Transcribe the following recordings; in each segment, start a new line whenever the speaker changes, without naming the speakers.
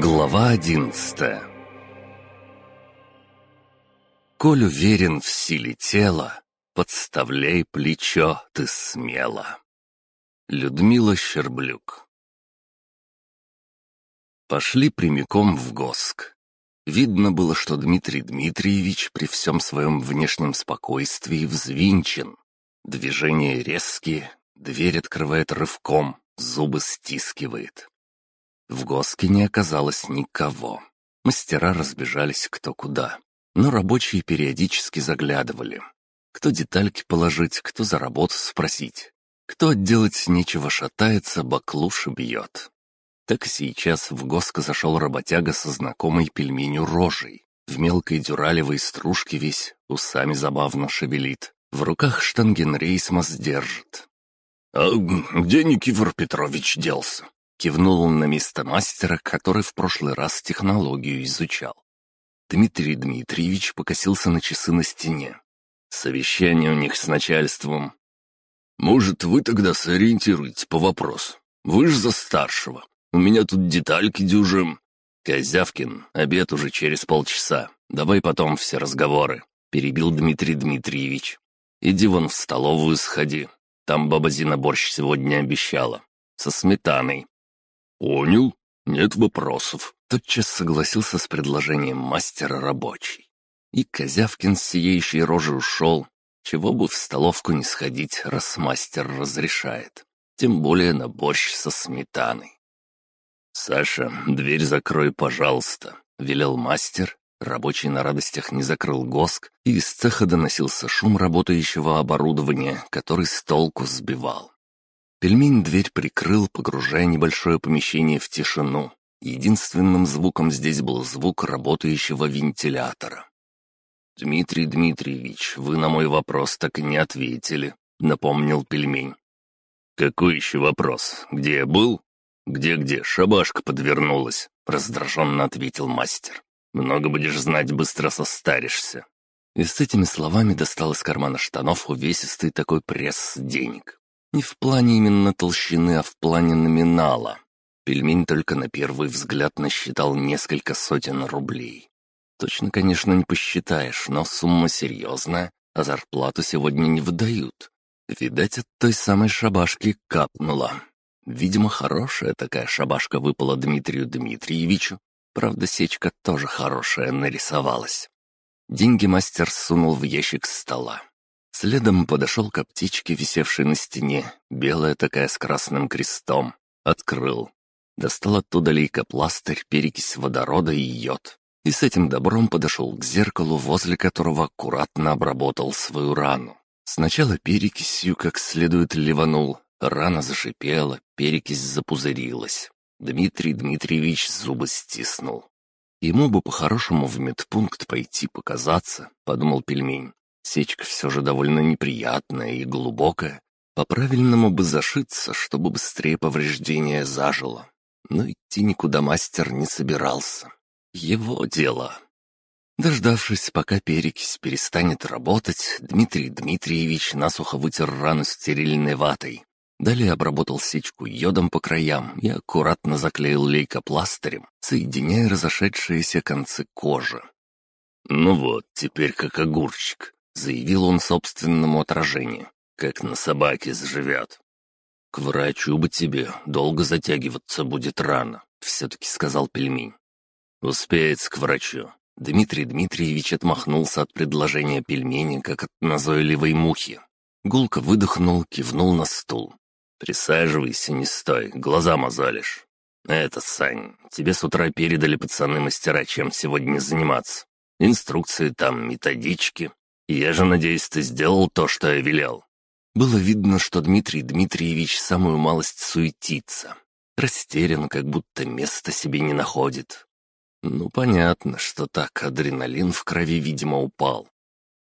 Глава одиннадцатая Коль уверен в силе тела, подставляй плечо ты смело. Людмила Щерблюк Пошли прямиком в Госк. Видно было, что Дмитрий Дмитриевич при всем своем внешнем спокойствии взвинчен. Движения резкие, дверь открывает рывком, зубы стискивает. В Госке не оказалось никого. Мастера разбежались кто куда, но рабочие периодически заглядывали. Кто детальки положить, кто за работу спросить. Кто отделать нечего шатается, баклуши бьет. Так сейчас в Госко зашел работяга со знакомой пельменю рожей. В мелкой дюралевой стружке весь, усами забавно шевелит. В руках штангенрейсмас держит. «А где Никифор Петрович делся?» Кивнул он на место мастера, который в прошлый раз технологию изучал. Дмитрий Дмитриевич покосился на часы на стене. «Совещание у них с начальством. «Может, вы тогда сориентируете по вопросу? Вы ж за старшего. У меня тут детальки дюжим». «Козявкин, обед уже через полчаса. Давай потом все разговоры», — перебил Дмитрий Дмитриевич. «Иди вон в столовую сходи. Там баба Зина борщ сегодня обещала. Со сметаной». «Понял. Нет вопросов», — тотчас согласился с предложением мастера рабочий. И Козявкин с сияющей рожей ушел, чего бы в столовку не сходить, раз мастер разрешает. Тем более на борщ со сметаной. «Саша, дверь закрой, пожалуйста», — велел мастер. Рабочий на радостях не закрыл госк, и из цеха доносился шум работающего оборудования, который с толку сбивал. Пельмень дверь прикрыл, погружая небольшое помещение в тишину. Единственным звуком здесь был звук работающего вентилятора. «Дмитрий Дмитриевич, вы на мой вопрос так и не ответили», — напомнил пельмень. «Какой еще вопрос? Где я был?» «Где-где? Шабашка подвернулась», — раздраженно ответил мастер. «Много будешь знать, быстро состаришься». И с этими словами достал из кармана штанов увесистый такой пресс денег. Не в плане именно толщины, а в плане номинала. Пельмень только на первый взгляд насчитал несколько сотен рублей. Точно, конечно, не посчитаешь, но сумма серьезная, а зарплату сегодня не выдают. Видать, от той самой шабашки капнула. Видимо, хорошая такая шабашка выпала Дмитрию Дмитриевичу. Правда, сечка тоже хорошая нарисовалась. Деньги мастер сунул в ящик стола. Следом подошел к аптечке, висевшей на стене, белая такая с красным крестом. Открыл. Достал оттуда лейкопластырь, перекись водорода и йод и с этим добром подошел к зеркалу, возле которого аккуратно обработал свою рану. Сначала перекисью как следует ливанул, рана зашипела, перекись запузырилась. Дмитрий Дмитриевич зубы стиснул. Ему бы по-хорошему в медпункт пойти показаться, подумал пельмень. Сечка все же довольно неприятная и глубокая. По-правильному бы зашиться, чтобы быстрее повреждение зажило. Но идти никуда мастер не собирался. Его дело. Дождавшись, пока перекись перестанет работать, Дмитрий Дмитриевич насухо вытер рану стерильной ватой. Далее обработал сечку йодом по краям и аккуратно заклеил лейкопластырем, соединяя разошедшиеся концы кожи. «Ну вот, теперь как огурчик», — заявил он собственному отражению, «как на собаке заживет». «К врачу бы тебе, долго затягиваться будет рано», — все-таки сказал пельмень. «Успеет к врачу». Дмитрий Дмитриевич отмахнулся от предложения пельмени, как от назойливой мухи. Гулко выдохнул, кивнул на стул. «Присаживайся, не стой, глаза мозолишь. Это, Сань, тебе с утра передали пацаны-мастера, чем сегодня заниматься. Инструкции там, методички. Я же надеюсь, ты сделал то, что я велел». Было видно, что Дмитрий Дмитриевич самую малость суетится. Растерян, как будто места себе не находит. Ну, понятно, что так, адреналин в крови, видимо, упал.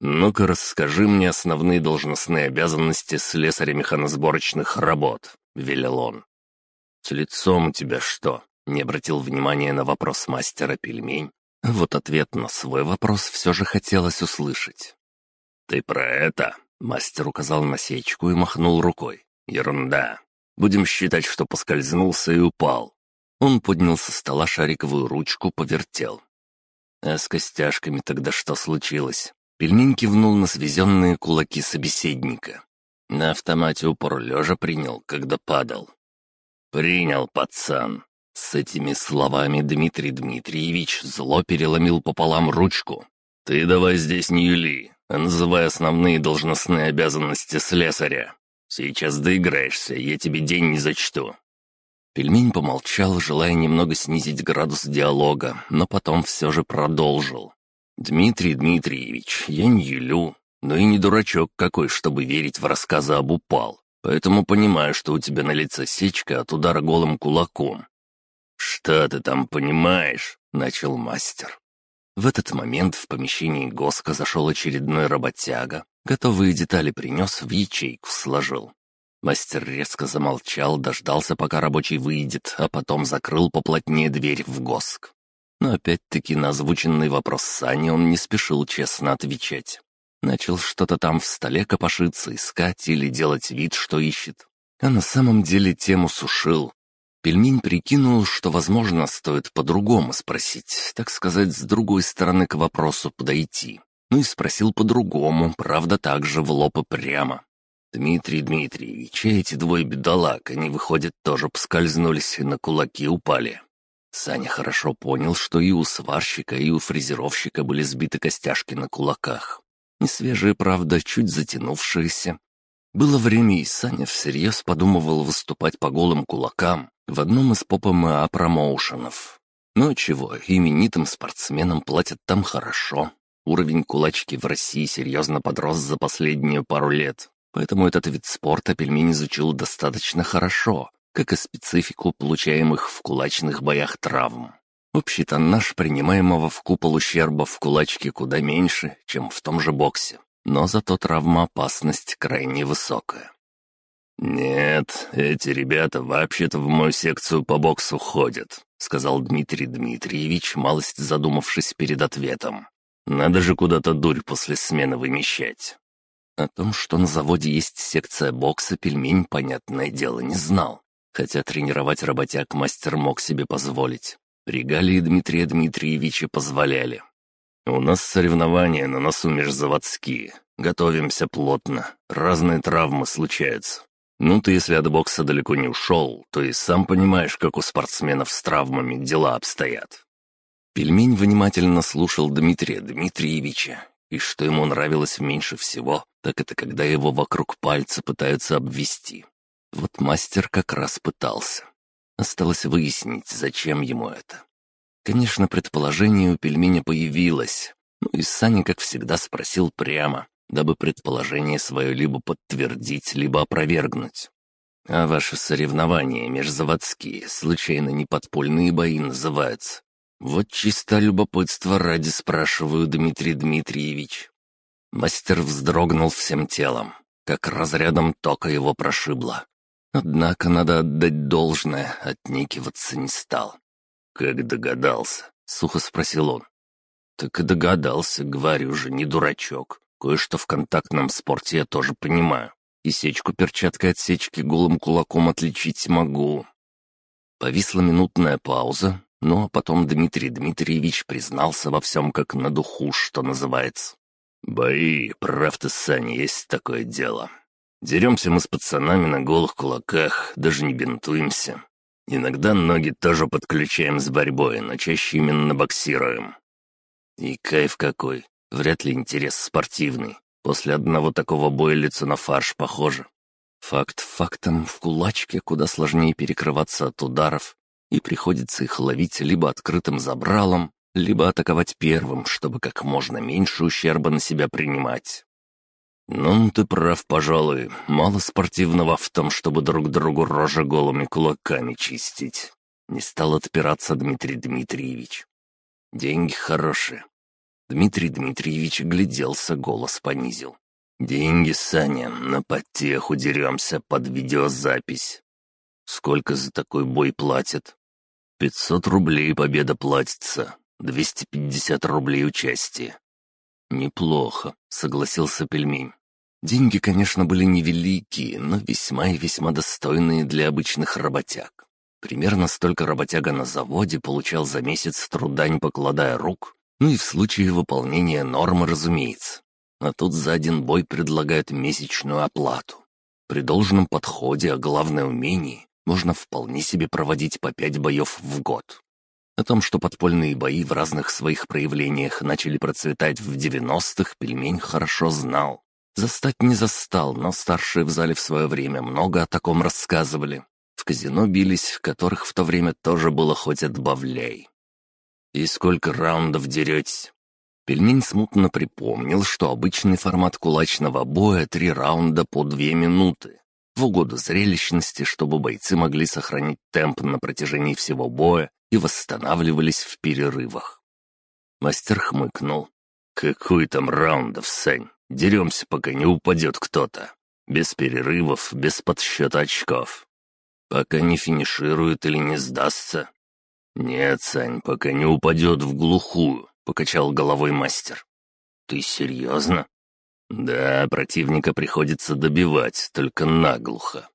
«Ну-ка, расскажи мне основные должностные обязанности слесаря-механосборочных работ», — велел он. «С лицом у тебя что?» — не обратил внимания на вопрос мастера пельмень. Вот ответ на свой вопрос все же хотелось услышать. «Ты про это?» — мастер указал на сечку и махнул рукой. «Ерунда. Будем считать, что поскользнулся и упал. Он поднял со стола шариковую ручку, повертел. «А с костяшками тогда что случилось?» Пельмень кивнул на свезенные кулаки собеседника. На автомате упор лежа принял, когда падал. «Принял, пацан!» С этими словами Дмитрий Дмитриевич зло переломил пополам ручку. «Ты давай здесь не юли, называй основные должностные обязанности слесаря. Сейчас доиграешься, я тебе день не зачту». Пельмень помолчал, желая немного снизить градус диалога, но потом все же продолжил. «Дмитрий Дмитриевич, я не юлю, но и не дурачок какой, чтобы верить в рассказы об упал. Поэтому понимаю, что у тебя на лице сечка от удара голым кулаком». «Что ты там понимаешь?» — начал мастер. В этот момент в помещении Госка зашел очередной работяга. Готовые детали принес, в ячейку сложил. Мастер резко замолчал, дождался, пока рабочий выйдет, а потом закрыл поплотнее дверь в Госк. Но опять-таки на озвученный вопрос Сани он не спешил честно отвечать. Начал что-то там в столе копошиться, искать или делать вид, что ищет. А на самом деле тему сушил. Пельмень прикинул, что, возможно, стоит по-другому спросить, так сказать, с другой стороны к вопросу подойти. Ну и спросил по-другому, правда, так же в лоб и прямо. «Дмитрий Дмитриевич, эти двое бедолаг, они, выходят тоже поскользнулись и на кулаки упали». Саня хорошо понял, что и у сварщика, и у фрезеровщика были сбиты костяшки на кулаках. Несвежие, правда, чуть затянувшиеся. Было время, и Саня всерьез подумывал выступать по голым кулакам в одном из поп-МА промоушенов. Но чего, именитым спортсменам платят там хорошо. Уровень кулачки в России серьезно подрос за последние пару лет, поэтому этот вид спорта пельмень изучил достаточно хорошо, как и специфику получаемых в кулачных боях травм. Общий тоннаж принимаемого в купол ущерба в кулачке куда меньше, чем в том же боксе, но зато травмоопасность крайне высокая. «Нет, эти ребята вообще-то в мою секцию по боксу ходят», сказал Дмитрий Дмитриевич, малость задумавшись перед ответом. «Надо же куда-то дурь после смены вымещать». О том, что на заводе есть секция бокса, пельмень, понятное дело, не знал. Хотя тренировать работяг мастер мог себе позволить. Регалии Дмитрия Дмитриевича позволяли. «У нас соревнования на носу межзаводские. Готовимся плотно. Разные травмы случаются. Ну, ты если от бокса далеко не ушел, то и сам понимаешь, как у спортсменов с травмами дела обстоят». Пельмень внимательно слушал Дмитрия Дмитриевича, и что ему нравилось меньше всего, так это когда его вокруг пальца пытаются обвести. Вот мастер как раз пытался. Осталось выяснить, зачем ему это. Конечно, предположение у пельменя появилось. Ну и Саня, как всегда, спросил прямо, дабы предположение свое либо подтвердить, либо опровергнуть. «А ваши соревнования межзаводские, случайно не подпольные бои называются?» «Вот чисто любопытство ради спрашиваю, Дмитрий Дмитриевич». Мастер вздрогнул всем телом, как разрядом тока его прошибло. Однако надо отдать должное, отнекиваться не стал. «Как догадался?» — сухо спросил он. «Так и догадался, говорю же, не дурачок. Кое-что в контактном спорте я тоже понимаю. И сечку перчаткой от сечки голым кулаком отличить могу». Повисла минутная пауза, но потом Дмитрий Дмитриевич признался во всем как на духу, что называется. «Бои, прав ты, Саня, есть такое дело. Деремся мы с пацанами на голых кулаках, даже не бинтуемся. Иногда ноги тоже подключаем с борьбой, но чаще именно боксируем. И кайф какой. Вряд ли интерес спортивный. После одного такого боя лицо на фарш похоже. Факт фактом, в кулачке куда сложнее перекрываться от ударов, и приходится их ловить либо открытым забралом, либо атаковать первым, чтобы как можно меньше ущерба на себя принимать. «Ну, ты прав, пожалуй. Мало спортивного в том, чтобы друг другу рожи голыми кулаками чистить». Не стал отпираться Дмитрий Дмитриевич. «Деньги хорошие». Дмитрий Дмитриевич гляделся, голос понизил. «Деньги, Саня, на потеху деремся под видеозапись. Сколько за такой бой платят?» «Пятьсот рублей победа платится, двести пятьдесят рублей участие». «Неплохо», — согласился пельмень. Деньги, конечно, были невеликие, но весьма и весьма достойные для обычных работяг. Примерно столько работяга на заводе получал за месяц труда, не покладая рук. Ну и в случае выполнения нормы, разумеется. А тут за один бой предлагают месячную оплату. При должном подходе, а главное умении, можно вполне себе проводить по пять боев в год. О том, что подпольные бои в разных своих проявлениях начали процветать в 90-х, пельмень хорошо знал. Застать не застал, но старшие в зале в свое время много о таком рассказывали. В казино бились, в которых в то время тоже было хоть отбавляй. «И сколько раундов деретесь?» Пельмень смутно припомнил, что обычный формат кулачного боя — три раунда по две минуты. В угоду зрелищности, чтобы бойцы могли сохранить темп на протяжении всего боя и восстанавливались в перерывах. Мастер хмыкнул. «Какой там раундов, Сань? Деремся, пока не упадет кто-то. Без перерывов, без подсчета очков. Пока не финиширует или не сдастся. Нет, Сань, пока не упадет в глухую, покачал головой мастер. Ты серьезно? Да, противника приходится добивать, только наглухо.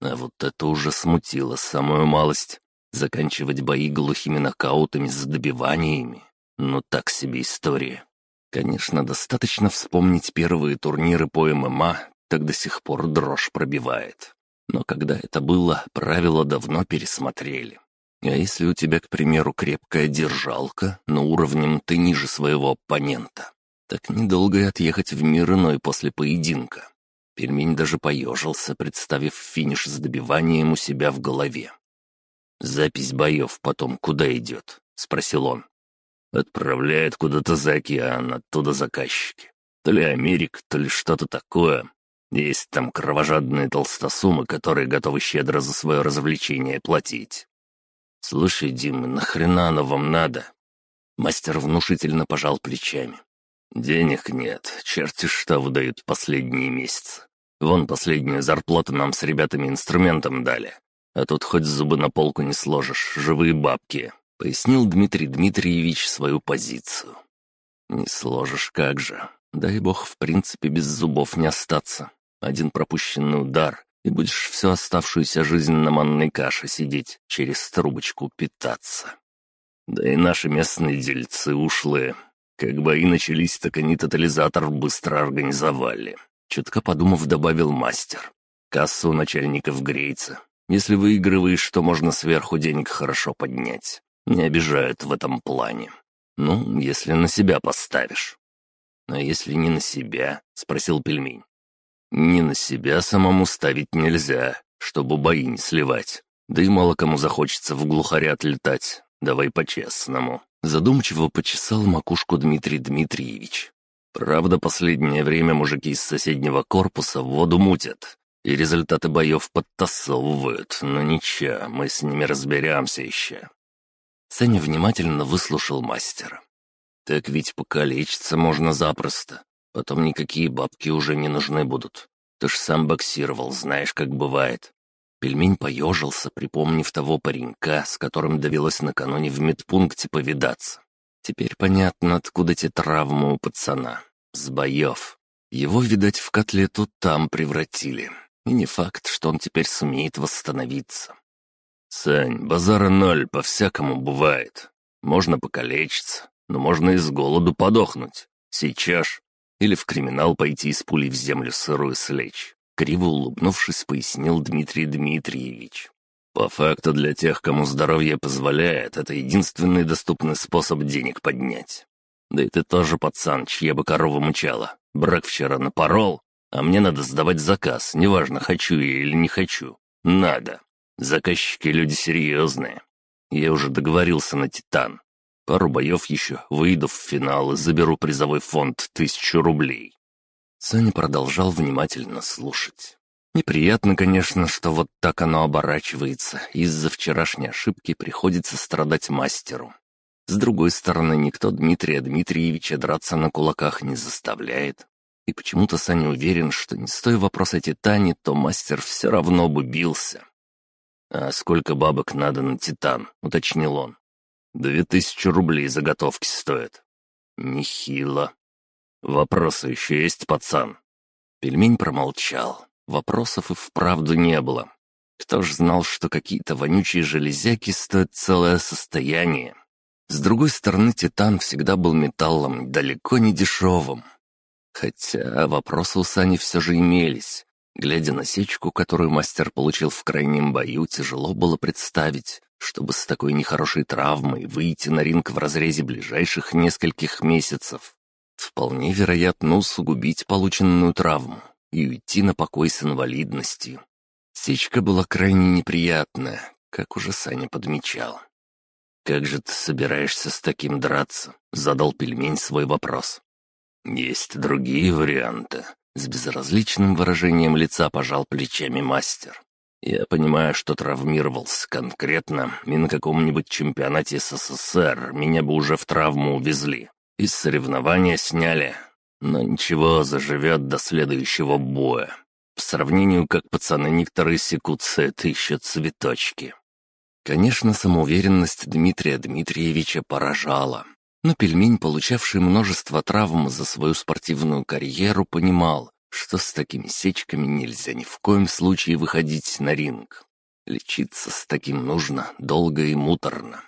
А вот это уже смутило самую малость. Заканчивать бои глухими нокаутами с добиваниями. Ну так себе история. Конечно, достаточно вспомнить первые турниры по ММА, так до сих пор дрожь пробивает. Но когда это было, правила давно пересмотрели. А если у тебя, к примеру, крепкая держалка, но уровнем ты ниже своего оппонента, так недолго и отъехать в мир иной после поединка. Пельмень даже поежился, представив финиш с добиванием у себя в голове. «Запись боев потом куда идет?» — спросил он. «Отправляет куда-то за океан, оттуда заказчики. То ли Америк, то ли что-то такое. Есть там кровожадные толстосумы, которые готовы щедро за свое развлечение платить. «Слушай, Дима, нахрена оно вам надо?» Мастер внушительно пожал плечами. «Денег нет, черти что выдают последние месяцы. Вон последнюю зарплату нам с ребятами инструментом дали. А тут хоть зубы на полку не сложишь, живые бабки», — пояснил Дмитрий Дмитриевич свою позицию. «Не сложишь, как же. Дай бог, в принципе, без зубов не остаться. Один пропущенный удар, и будешь всю оставшуюся жизнь на манной каше сидеть, через трубочку питаться. Да и наши местные дельцы ушлые. Как бои начались, так они тотализатор быстро организовали. Чутко подумав, добавил мастер. Касса у начальников греется. Если выигрываешь, то можно сверху денег хорошо поднять. Не обижают в этом плане. Ну, если на себя поставишь. «А если не на себя?» — спросил пельмень. Не на себя самому ставить нельзя, чтобы бои не сливать. Да и мало кому захочется в глухаря отлетать. Давай по-честному». Задумчиво почесал макушку Дмитрий Дмитриевич. Правда, последнее время мужики из соседнего корпуса воду мутят, и результаты боев подтасовывают, но ничего, мы с ними разберемся еще. Саня внимательно выслушал мастера. Так ведь покалечиться можно запросто. Потом никакие бабки уже не нужны будут. Ты ж сам боксировал, знаешь, как бывает». Пельмень поежился, припомнив того паренька, с которым довелось накануне в медпункте повидаться. Теперь понятно, откуда те травмы у пацана. С боев. Его, видать, в котлету там превратили. И не факт, что он теперь сумеет восстановиться. «Сань, базара ноль, по-всякому бывает. Можно покалечиться, но можно и с голоду подохнуть. Сейчас или в криминал пойти с пулей в землю сырую слечь. Криво улыбнувшись, пояснил Дмитрий Дмитриевич. По факту для тех, кому здоровье позволяет, это единственный доступный способ денег поднять. Да и ты тоже пацан, чья бы корова мычала. Брак вчера напорол, а мне надо сдавать заказ, неважно, хочу я или не хочу. Надо. Заказчики люди серьезные. Я уже договорился на «Титан». Пару боев еще, выйду в финал и заберу призовой фонд тысячу рублей». Саня продолжал внимательно слушать. Неприятно, конечно, что вот так оно оборачивается, из-за вчерашней ошибки приходится страдать мастеру. С другой стороны, никто Дмитрия Дмитриевича драться на кулаках не заставляет. И почему-то Саня уверен, что не стоя вопроса Титане, то мастер все равно бы бился. «А сколько бабок надо на Титан?» — уточнил он. Две тысячи рублей заготовки стоят. Нехило. Вопросы еще есть, пацан?» Пельмень промолчал. Вопросов и вправду не было. Кто ж знал, что какие-то вонючие железяки стоят целое состояние? С другой стороны, титан всегда был металлом далеко не дешевым. Хотя вопросы у Сани все же имелись. Глядя на сечку, которую мастер получил в крайнем бою, тяжело было представить, чтобы с такой нехорошей травмой выйти на ринг в разрезе ближайших нескольких месяцев. Вполне вероятно усугубить полученную травму и уйти на покой с инвалидностью. Сечка была крайне неприятная, как уже Саня подмечал. «Как же ты собираешься с таким драться?» — задал пельмень свой вопрос. «Есть другие варианты», — с безразличным выражением лица пожал плечами мастер. «Я понимаю, что травмировался конкретно, и на каком-нибудь чемпионате СССР меня бы уже в травму увезли. Из соревнования сняли, но ничего, заживет до следующего боя. По сравнению, как пацаны некоторые секутся, это еще цветочки. Конечно, самоуверенность Дмитрия Дмитриевича поражала. Но пельмень, получавший множество травм за свою спортивную карьеру, понимал, что с такими сечками нельзя ни в коем случае выходить на ринг. Лечиться с таким нужно долго и муторно.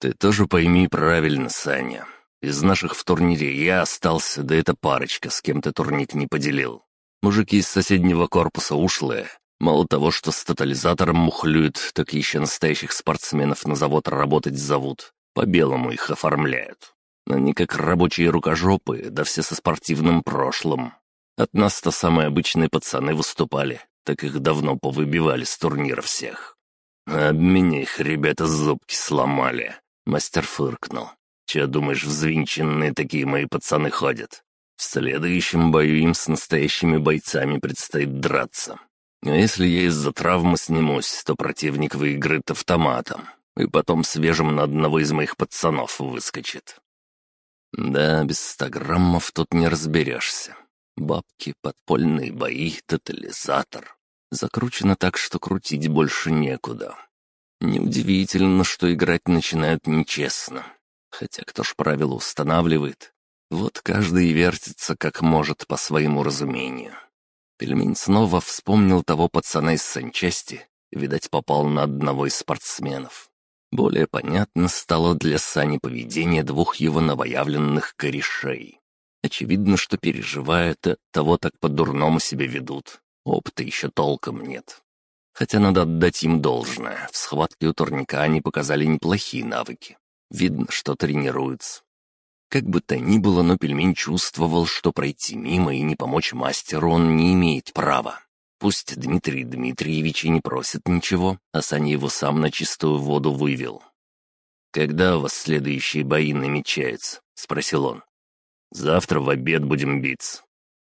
Ты тоже пойми правильно, Саня. Из наших в турнире я остался, да эта парочка, с кем ты турник не поделил. Мужики из соседнего корпуса ушлые. Мало того, что с тотализатором мухлюют, так еще настоящих спортсменов на завод работать зовут. По-белому их оформляют. Они как рабочие рукожопы, да все со спортивным прошлым. От нас-то самые обычные пацаны выступали, так их давно повыбивали с турнира всех. Об меня их ребята зубки сломали. Мастер фыркнул. Че, думаешь, взвинченные такие мои пацаны ходят? В следующем бою им с настоящими бойцами предстоит драться. А если я из-за травмы снимусь, то противник выиграет автоматом, и потом свежим на одного из моих пацанов выскочит. Да, без ста граммов тут не разберешься. Бабки, подпольные бои, тотализатор. Закручено так, что крутить больше некуда. Неудивительно, что играть начинают нечестно. Хотя кто ж правила устанавливает? Вот каждый вертится как может по своему разумению. Пельмень снова вспомнил того пацана из санчасти, видать, попал на одного из спортсменов. Более понятно стало для Сани поведение двух его новоявленных корешей. Очевидно, что переживают того, так по-дурному себя ведут. Опыта еще толком нет. Хотя надо отдать им должное. В схватке у турника они показали неплохие навыки. Видно, что тренируются. Как бы то ни было, но пельмень чувствовал, что пройти мимо и не помочь мастеру он не имеет права. Пусть Дмитрий Дмитриевич и не просит ничего, а Саня его сам на чистую воду вывел. «Когда у вас следующие бои намечаются?» — спросил он. «Завтра в обед будем биться».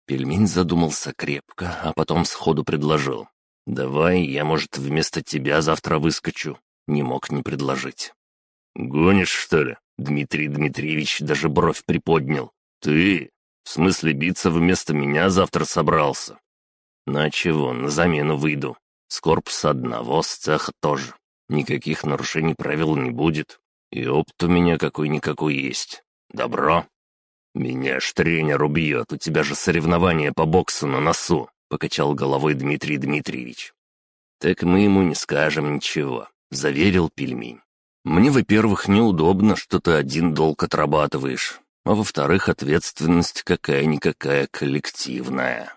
Пельмень задумался крепко, а потом сходу предложил. «Давай, я, может, вместо тебя завтра выскочу». Не мог не предложить. «Гонишь, что ли?» Дмитрий Дмитриевич даже бровь приподнял. «Ты? В смысле биться вместо меня завтра собрался?» «Ну а чего, на замену выйду. С корпуса одного, с цеха тоже. Никаких нарушений правил не будет. И опыт у меня какой-никакой есть. Добро?» «Меня ж тренер убьет, у тебя же соревнования по боксу на носу», — покачал головой Дмитрий Дмитриевич. «Так мы ему не скажем ничего», — заверил пельмень. Мне, во-первых, неудобно, что ты один долг отрабатываешь, а во-вторых, ответственность какая-никакая коллективная.